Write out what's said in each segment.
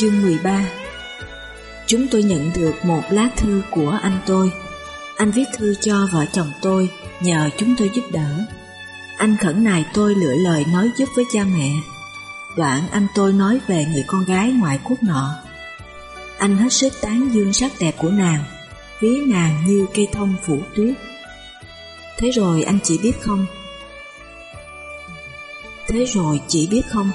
Chương 13 Chúng tôi nhận được một lá thư của anh tôi. Anh viết thư cho vợ chồng tôi nhờ chúng tôi giúp đỡ. Anh khẩn nài tôi lựa lời nói giúp với cha mẹ. Đoạn anh tôi nói về người con gái ngoại quốc nọ. Anh hết sức tán dương sắc đẹp của nàng, ví nàng như cây thông phủ tuyết. Thế rồi anh chỉ biết không? Thế rồi chỉ biết không?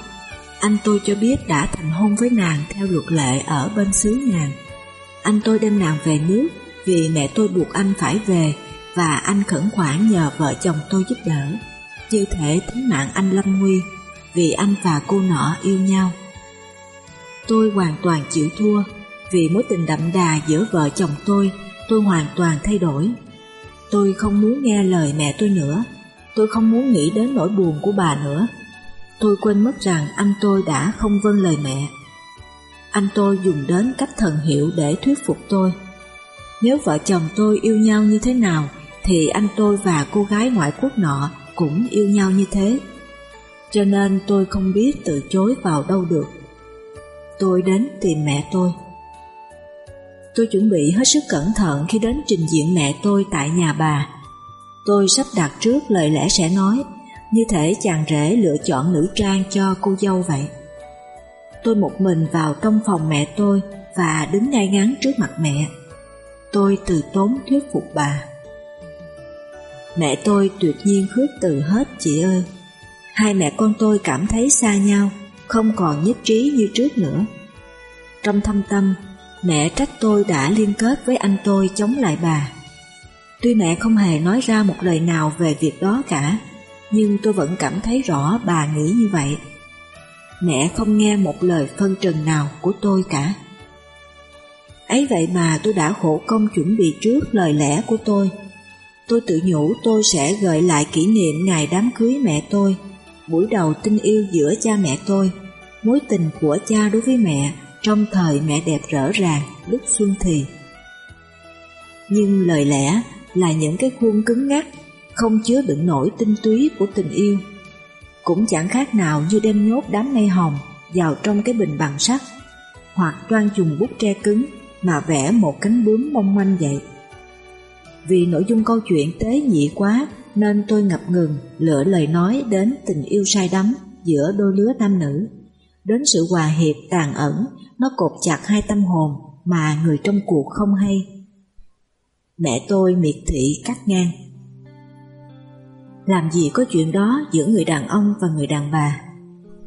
Anh tôi cho biết đã thành hôn với nàng theo luật lệ ở bên xứ nàng. Anh tôi đem nàng về nước vì mẹ tôi buộc anh phải về và anh khẩn khoản nhờ vợ chồng tôi giúp đỡ. Như thể tính mạng anh lâm nguy vì anh và cô nọ yêu nhau. Tôi hoàn toàn chịu thua vì mối tình đậm đà giữa vợ chồng tôi tôi hoàn toàn thay đổi. Tôi không muốn nghe lời mẹ tôi nữa, tôi không muốn nghĩ đến nỗi buồn của bà nữa Tôi quên mất rằng anh tôi đã không vâng lời mẹ. Anh tôi dùng đến cách thần hiệu để thuyết phục tôi. Nếu vợ chồng tôi yêu nhau như thế nào, thì anh tôi và cô gái ngoại quốc nọ cũng yêu nhau như thế. Cho nên tôi không biết từ chối vào đâu được. Tôi đến tìm mẹ tôi. Tôi chuẩn bị hết sức cẩn thận khi đến trình diện mẹ tôi tại nhà bà. Tôi sắp đặt trước lời lẽ sẽ nói như thể chàng rể lựa chọn nữ trang cho cô dâu vậy. Tôi một mình vào trong phòng mẹ tôi và đứng ngay ngắn trước mặt mẹ. Tôi từ tốn thuyết phục bà. Mẹ tôi tuyệt nhiên khước từ hết chị ơi. Hai mẹ con tôi cảm thấy xa nhau, không còn nhất trí như trước nữa. Trong thâm tâm, mẹ trách tôi đã liên kết với anh tôi chống lại bà. Tuy mẹ không hề nói ra một lời nào về việc đó cả, nhưng tôi vẫn cảm thấy rõ bà nghĩ như vậy. Mẹ không nghe một lời phân trần nào của tôi cả. Ấy vậy mà tôi đã khổ công chuẩn bị trước lời lẽ của tôi. Tôi tự nhủ tôi sẽ gợi lại kỷ niệm ngày đám cưới mẹ tôi, buổi đầu tình yêu giữa cha mẹ tôi, mối tình của cha đối với mẹ trong thời mẹ đẹp rỡ ràng lúc xuân thì. Nhưng lời lẽ là những cái khuôn cứng ngắc không chứa đựng nổi tinh túy của tình yêu. Cũng chẳng khác nào như đem nhốt đám mây hồng vào trong cái bình bằng sắt, hoặc toan dùng bút tre cứng mà vẽ một cánh bướm mong manh vậy. Vì nội dung câu chuyện tế nhị quá nên tôi ngập ngừng lựa lời nói đến tình yêu say đắm giữa đôi lứa nam nữ, đến sự hòa hiệp tàn ẩn nó cột chặt hai tâm hồn mà người trong cuộc không hay. Mẹ tôi miệt thị cắt ngang. Làm gì có chuyện đó giữa người đàn ông và người đàn bà?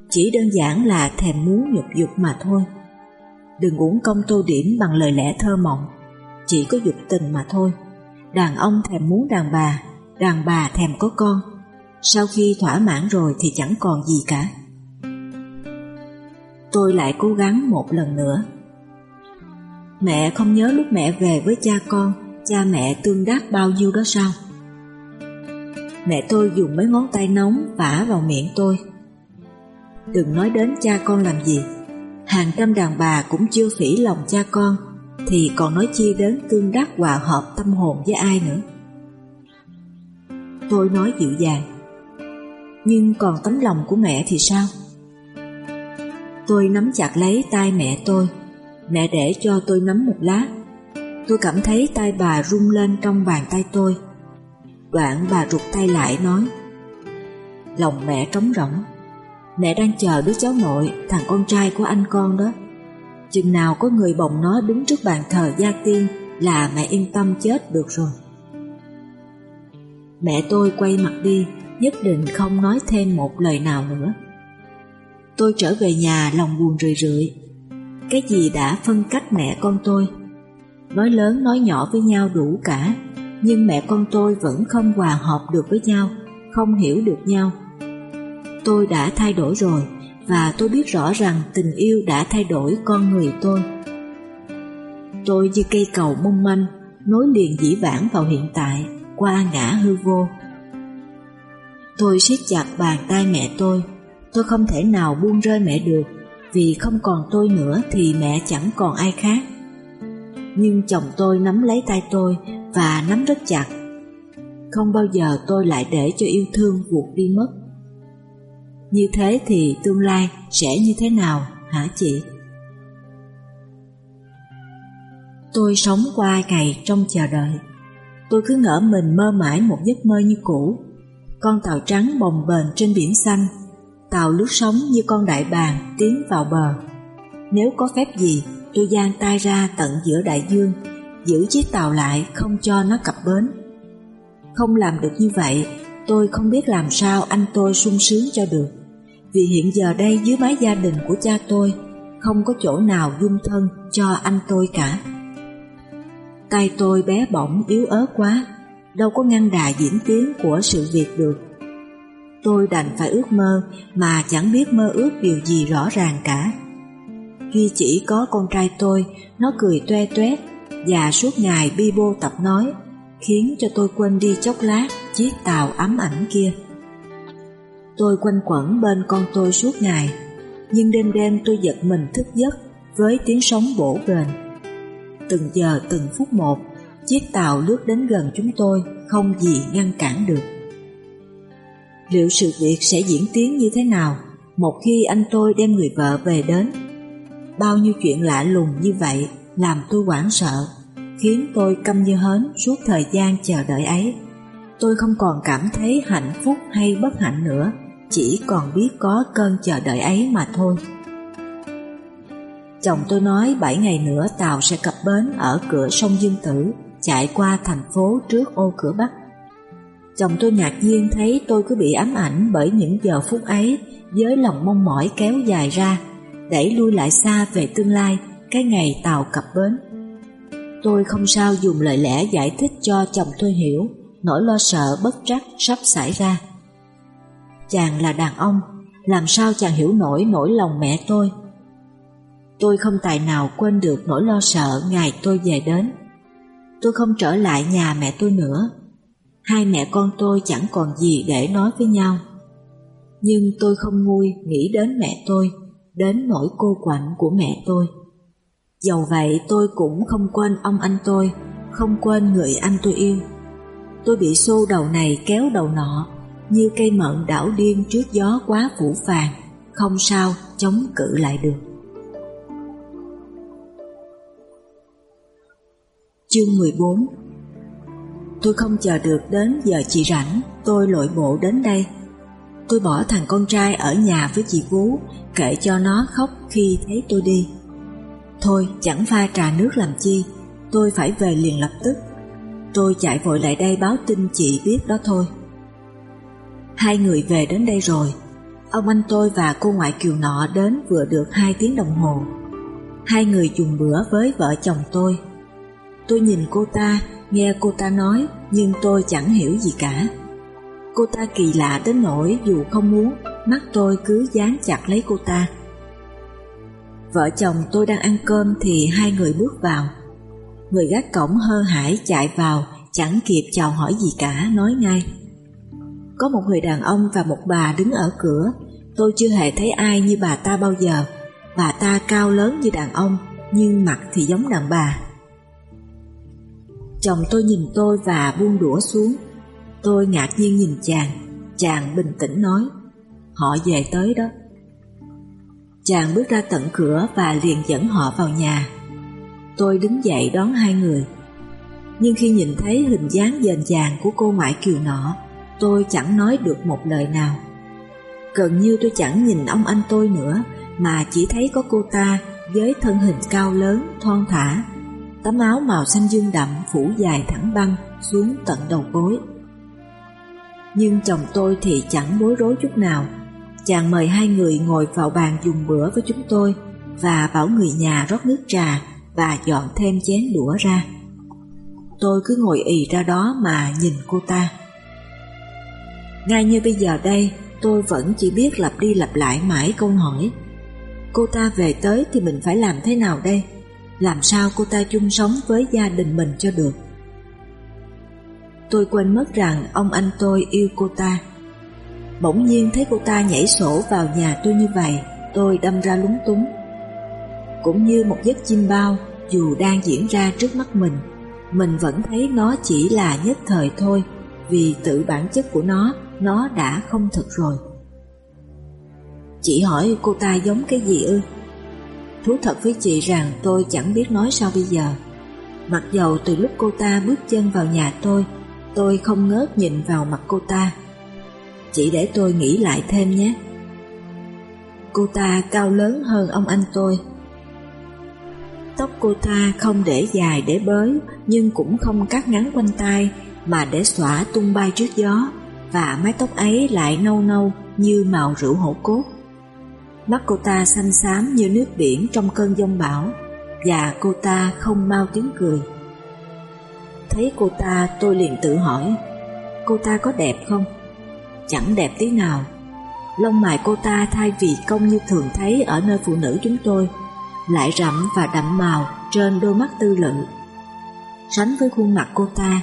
Chỉ đơn giản là thèm muốn nhục dục mà thôi. Đừng uống công tô điểm bằng lời lẽ thơ mộng. Chỉ có dục tình mà thôi. Đàn ông thèm muốn đàn bà Đàn bà thèm có con. Sau khi thỏa mãn rồi thì chẳng còn gì cả. Tôi lại cố gắng một lần nữa. Mẹ không nhớ lúc mẹ về với cha con, Cha mẹ tương đắc bao nhiêu đó sao? Mẹ tôi dùng mấy ngón tay nóng vả vào miệng tôi. Đừng nói đến cha con làm gì. Hàng trăm đàn bà cũng chưa phỉ lòng cha con, Thì còn nói chi đến tương đắc hòa hợp tâm hồn với ai nữa. Tôi nói dịu dàng. Nhưng còn tấm lòng của mẹ thì sao? Tôi nắm chặt lấy tay mẹ tôi. Mẹ để cho tôi nắm một lát. Tôi cảm thấy tay bà rung lên trong bàn tay tôi. Đoạn bà rụt tay lại nói, Lòng mẹ trống rỗng. Mẹ đang chờ đứa cháu nội, Thằng con trai của anh con đó. Chừng nào có người bồng nó đứng trước bàn thờ gia tiên Là mẹ yên tâm chết được rồi. Mẹ tôi quay mặt đi, Nhất định không nói thêm một lời nào nữa. Tôi trở về nhà lòng buồn rười rượi. Cái gì đã phân cách mẹ con tôi? Nói lớn nói nhỏ với nhau đủ cả nhưng mẹ con tôi vẫn không hòa hợp được với nhau, không hiểu được nhau. Tôi đã thay đổi rồi và tôi biết rõ rằng tình yêu đã thay đổi con người tôi. Tôi như cây cầu mong manh, nối liền dĩ vãng vào hiện tại, qua ngã hư vô. Tôi siết chặt bàn tay mẹ tôi, tôi không thể nào buông rơi mẹ được, vì không còn tôi nữa thì mẹ chẳng còn ai khác. Nhưng chồng tôi nắm lấy tay tôi và nắm rất chặt. Không bao giờ tôi lại để cho yêu thương vụt đi mất. Như thế thì tương lai sẽ như thế nào hả chị? Tôi sống qua ngày trong chờ đợi. Tôi cứ ngỡ mình mơ mãi một giấc mơ như cũ. Con tàu trắng bồng bềnh trên biển xanh, tàu lướt sóng như con đại bàng tiến vào bờ. Nếu có phép gì, tôi giang tay ra tận giữa đại dương, giữ chiếc tàu lại không cho nó cập bến. Không làm được như vậy, tôi không biết làm sao anh tôi sung sướng cho được. Vì hiện giờ đây dưới mái gia đình của cha tôi, không có chỗ nào dung thân cho anh tôi cả. Tay tôi bé bỏng yếu ớt quá, đâu có ngăn đà diễn tiến của sự việc được. Tôi đành phải ước mơ mà chẳng biết mơ ước điều gì rõ ràng cả. Duy chỉ có con trai tôi, nó cười toe toét và suốt ngày bi bô tập nói, khiến cho tôi quên đi chốc lát chiếc tàu ấm ảnh kia. Tôi quanh quẩn bên con tôi suốt ngày, nhưng đêm đêm tôi giật mình thức giấc với tiếng sóng bổ bền. Từng giờ từng phút một, chiếc tàu lướt đến gần chúng tôi, không gì ngăn cản được. Liệu sự việc sẽ diễn tiến như thế nào một khi anh tôi đem người vợ về đến? Bao nhiêu chuyện lạ lùng như vậy làm tôi hoảng sợ, khiến tôi câm như hến suốt thời gian chờ đợi ấy. Tôi không còn cảm thấy hạnh phúc hay bất hạnh nữa, chỉ còn biết có cơn chờ đợi ấy mà thôi. Chồng tôi nói 7 ngày nữa tàu sẽ cập bến ở cửa sông Dương Tử, chạy qua thành phố trước ô cửa Bắc. Chồng tôi ngạc nhiên thấy tôi cứ bị ám ảnh bởi những giờ phút ấy với lòng mong mỏi kéo dài ra, đẩy lui lại xa về tương lai, cái ngày tàu cập bến. Tôi không sao dùng lời lẽ giải thích cho chồng tôi hiểu nỗi lo sợ bất trắc sắp xảy ra. Chàng là đàn ông, làm sao chàng hiểu nổi nỗi lòng mẹ tôi? Tôi không tài nào quên được nỗi lo sợ ngày tôi về đến. Tôi không trở lại nhà mẹ tôi nữa. Hai mẹ con tôi chẳng còn gì để nói với nhau. Nhưng tôi không nguôi nghĩ đến mẹ tôi, đến nỗi cô quạnh của mẹ tôi. Dầu vậy tôi cũng không quên ông anh tôi, không quên người anh tôi yêu. Tôi bị xô đầu này kéo đầu nọ, như cây mận đảo điên trước gió quá phủ phàng, không sao chống cự lại được. Chương 14 Tôi không chờ được đến giờ chị rảnh, tôi lội bộ đến đây. Tôi bỏ thằng con trai ở nhà với chị Vú, kệ cho nó khóc khi thấy tôi đi. Thôi chẳng pha trà nước làm chi, tôi phải về liền lập tức. Tôi chạy vội lại đây báo tin chị biết đó thôi. Hai người về đến đây rồi, ông anh tôi và cô ngoại kiều nọ đến vừa được hai tiếng đồng hồ. Hai người dùng bữa với vợ chồng tôi. Tôi nhìn cô ta, nghe cô ta nói, nhưng tôi chẳng hiểu gì cả. Cô ta kỳ lạ đến nỗi dù không muốn, mắt tôi cứ dán chặt lấy cô ta. Vợ chồng tôi đang ăn cơm thì hai người bước vào. Người gác cổng hơ hải chạy vào, chẳng kịp chào hỏi gì cả, nói ngay. Có một người đàn ông và một bà đứng ở cửa, tôi chưa hề thấy ai như bà ta bao giờ. Bà ta cao lớn như đàn ông, nhưng mặt thì giống đàn bà. Chồng tôi nhìn tôi và buông đũa xuống. Tôi ngạc nhiên nhìn chàng, chàng bình tĩnh nói, họ về tới đó. Chàng bước ra tận cửa và liền dẫn họ vào nhà. Tôi đứng dậy đón hai người. Nhưng khi nhìn thấy hình dáng dền dàng của cô ngoại kiều nọ, tôi chẳng nói được một lời nào. Gần như tôi chẳng nhìn ông anh tôi nữa, mà chỉ thấy có cô ta với thân hình cao lớn, thon thả, tấm áo màu xanh dương đậm phủ dài thẳng băng xuống tận đầu gối. Nhưng chồng tôi thì chẳng bối rối chút nào. Chàng mời hai người ngồi vào bàn dùng bữa với chúng tôi và bảo người nhà rót nước trà và dọn thêm chén đũa ra. Tôi cứ ngồi ì ra đó mà nhìn cô ta. Ngay như bây giờ đây, tôi vẫn chỉ biết lặp đi lặp lại mãi câu hỏi. Cô ta về tới thì mình phải làm thế nào đây? Làm sao cô ta chung sống với gia đình mình cho được? Tôi quên mất rằng ông anh tôi yêu cô ta. Bỗng nhiên thấy cô ta nhảy sổ vào nhà tôi như vậy, tôi đâm ra lúng túng. Cũng như một giấc chim bao, dù đang diễn ra trước mắt mình, mình vẫn thấy nó chỉ là nhất thời thôi, vì tự bản chất của nó, nó đã không thật rồi. Chị hỏi cô ta giống cái gì ư? Thú thật với chị rằng tôi chẳng biết nói sao bây giờ. Mặc dầu từ lúc cô ta bước chân vào nhà tôi, tôi không ngớt nhìn vào mặt cô ta. Chỉ để tôi nghĩ lại thêm nhé. Cô ta cao lớn hơn ông anh tôi. Tóc cô ta không để dài để bới, nhưng cũng không cắt ngắn quanh tai, mà để xõa tung bay trước gió, và mái tóc ấy lại nâu nâu như màu rượu hổ cốt. Mắt cô ta xanh xám như nước biển trong cơn giông bão, và cô ta không mau tiếng cười. Thấy cô ta tôi liền tự hỏi, cô ta có đẹp không? Chẳng đẹp tí nào. Lông mày cô ta thay vì cong như thường thấy ở nơi phụ nữ chúng tôi, lại rậm và đậm màu trên đôi mắt tư lự. Sánh với khuôn mặt cô ta,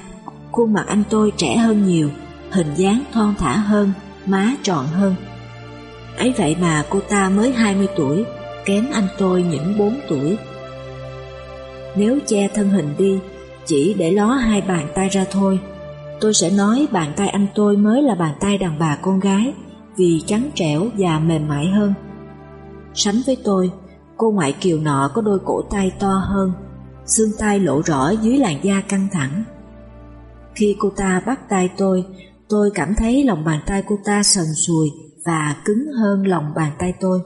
khuôn mặt anh tôi trẻ hơn nhiều, hình dáng thon thả hơn, má tròn hơn. Ấy vậy mà cô ta mới 20 tuổi, kém anh tôi những 4 tuổi. Nếu che thân hình đi, chỉ để ló hai bàn tay ra thôi, tôi sẽ nói bàn tay anh tôi mới là bàn tay đàn bà con gái, vì trắng trẻo và mềm mại hơn. Sánh với tôi, cô ngoại kiều nọ có đôi cổ tay to hơn, xương tay lộ rõ dưới làn da căng thẳng. Khi cô ta bắt tay tôi, tôi cảm thấy lòng bàn tay cô ta sần sùi và cứng hơn lòng bàn tay tôi.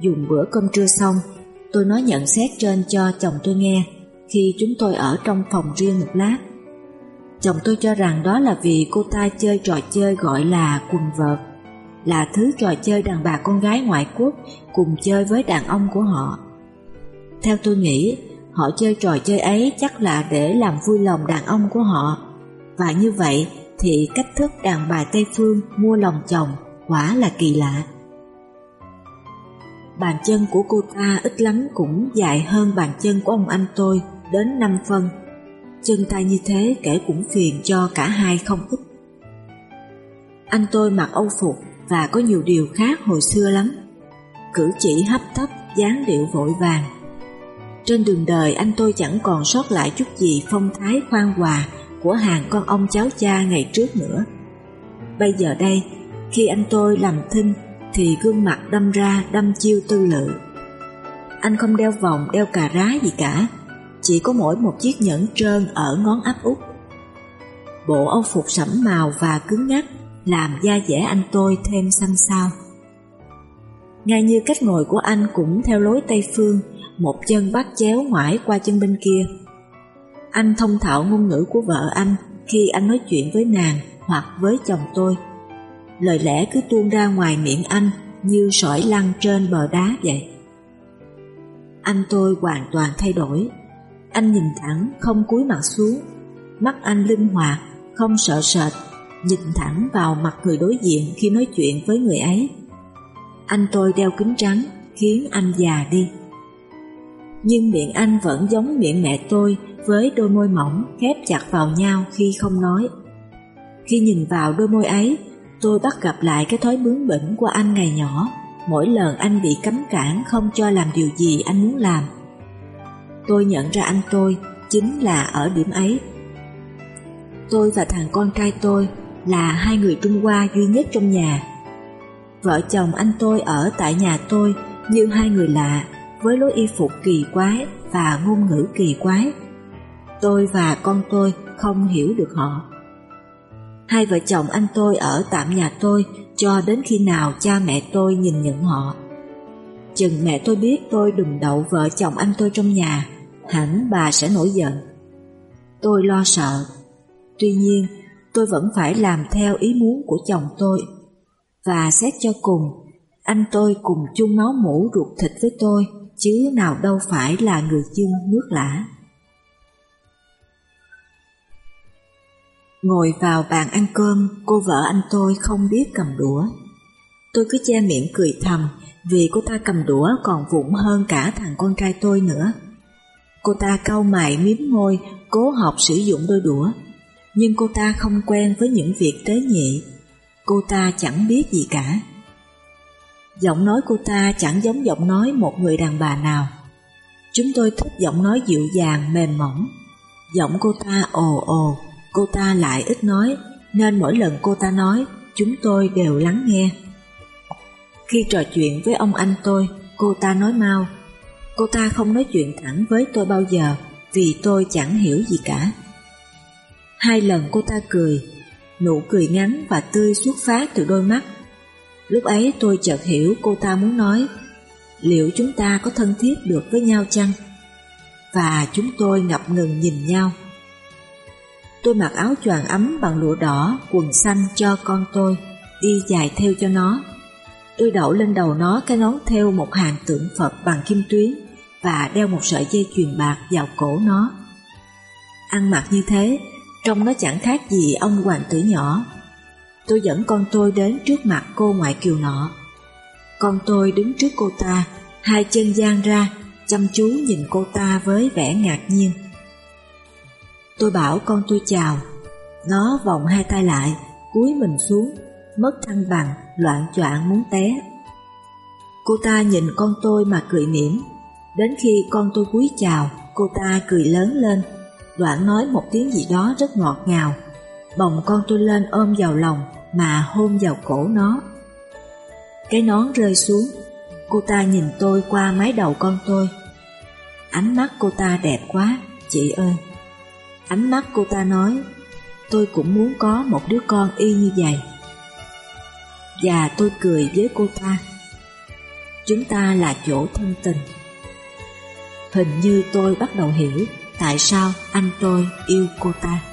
Dùng bữa cơm trưa xong, tôi nói nhận xét trên cho chồng tôi nghe khi chúng tôi ở trong phòng riêng một lát. Chồng tôi cho rằng đó là vì cô ta chơi trò chơi gọi là quần vợt, là thứ trò chơi đàn bà con gái ngoại quốc cùng chơi với đàn ông của họ. Theo tôi nghĩ, họ chơi trò chơi ấy chắc là để làm vui lòng đàn ông của họ, và như vậy thì cách thức đàn bà Tây Phương mua lòng chồng quả là kỳ lạ. Bàn chân của cô ta ít lắm cũng dài hơn bàn chân của ông anh tôi đến 5 phân. Chân tay như thế kể cũng phiền cho cả hai không ít. Anh tôi mặc âu phục và có nhiều điều khác hồi xưa lắm. Cử chỉ hấp tấp, dáng điệu vội vàng. Trên đường đời anh tôi chẳng còn sót lại chút gì phong thái khoan hòa của hàng con ông cháu cha ngày trước nữa. Bây giờ đây, khi anh tôi làm thinh thì gương mặt đâm ra đâm chiêu tư lự. Anh không đeo vòng, đeo cà rá gì cả, chỉ có mỗi một chiếc nhẫn trơn ở ngón áp út. Bộ âu phục sẫm màu và cứng ngắc làm da dẻ anh tôi thêm xanh xao. Ngay như cách ngồi của anh cũng theo lối Tây Phương, một chân bắt chéo ngoải qua chân bên kia. Anh thông thạo ngôn ngữ của vợ anh khi anh nói chuyện với nàng hoặc với chồng tôi. Lời lẽ cứ tuôn ra ngoài miệng anh như sỏi lăn trên bờ đá vậy. Anh tôi hoàn toàn thay đổi. Anh nhìn thẳng, không cúi mặt xuống. Mắt anh linh hoạt, không sợ sệt, nhìn thẳng vào mặt người đối diện khi nói chuyện với người ấy. Anh tôi đeo kính trắng, khiến anh già đi. Nhưng miệng anh vẫn giống miệng mẹ tôi với đôi môi mỏng khép chặt vào nhau khi không nói. Khi nhìn vào đôi môi ấy, tôi bắt gặp lại cái thói bướng bỉnh của anh ngày nhỏ, mỗi lần anh bị cấm cản không cho làm điều gì anh muốn làm. Tôi nhận ra anh tôi chính là ở điểm ấy. Tôi và thằng con trai tôi là hai người Trung Hoa duy nhất trong nhà. Vợ chồng anh tôi ở tại nhà tôi như hai người lạ, với lối y phục kỳ quái và ngôn ngữ kỳ quái. Tôi và con tôi không hiểu được họ. Hai vợ chồng anh tôi ở tạm nhà tôi cho đến khi nào cha mẹ tôi nhìn nhận họ. Chừng mẹ tôi biết tôi đùm đậu vợ chồng anh tôi trong nhà, hẳn bà sẽ nổi giận. Tôi lo sợ. Tuy nhiên, tôi vẫn phải làm theo ý muốn của chồng tôi. Và xét cho cùng, anh tôi cùng chung máu mũ ruột thịt với tôi, chứ nào đâu phải là người chưng nước lã. Ngồi vào bàn ăn cơm, cô vợ anh tôi không biết cầm đũa. Tôi cứ che miệng cười thầm vì cô ta cầm đũa còn vụng hơn cả thằng con trai tôi nữa. Cô ta cau mày miếm môi, cố học sử dụng đôi đũa. Nhưng cô ta không quen với những việc tế nhị. Cô ta chẳng biết gì cả. Giọng nói cô ta chẳng giống giọng nói một người đàn bà nào. Chúng tôi thích giọng nói dịu dàng, mềm mỏng. Giọng cô ta ồ ồ, Cô ta lại ít nói, nên mỗi lần cô ta nói, chúng tôi đều lắng nghe. Khi trò chuyện với ông anh tôi, cô ta nói mau, Cô ta không nói chuyện thẳng với tôi bao giờ vì tôi chẳng hiểu gì cả. Hai lần cô ta cười, nụ cười ngắn và tươi xuất phát từ đôi mắt. Lúc ấy tôi chợt hiểu cô ta muốn nói liệu chúng ta có thân thiết được với nhau chăng? Và chúng tôi ngập ngừng nhìn nhau. Tôi mặc áo choàng ấm bằng lụa đỏ, quần xanh cho con tôi, đi dài theo cho nó. Tôi đậu lên đầu nó cái nón theo một hàng tượng Phật bằng kim tuyến và đeo một sợi dây chuyền bạc vào cổ nó. Ăn mặc như thế, trông nó chẳng khác gì ông hoàng tử nhỏ. Tôi dẫn con tôi đến trước mặt cô ngoại kiều nọ. Con tôi đứng trước cô ta, hai chân giang ra, chăm chú nhìn cô ta với vẻ ngạc nhiên. Tôi bảo con tôi chào, nó vòng hai tay lại, cúi mình xuống, mất thăng bằng, loạn choạng muốn té. Cô ta nhìn con tôi mà cười mỉm, đến khi con tôi cúi chào, cô ta cười lớn lên, đoạn nói một tiếng gì đó rất ngọt ngào, bồng con tôi lên ôm vào lòng mà hôn vào cổ nó. Cái nón rơi xuống, cô ta nhìn tôi qua mái đầu con tôi. Ánh mắt cô ta đẹp quá, chị ơi. Ánh mắt cô ta nói, tôi cũng muốn có một đứa con y như vậy. Và tôi cười với cô ta. Chúng ta là chỗ thân tình. Hình như tôi bắt đầu hiểu tại sao anh tôi yêu cô ta.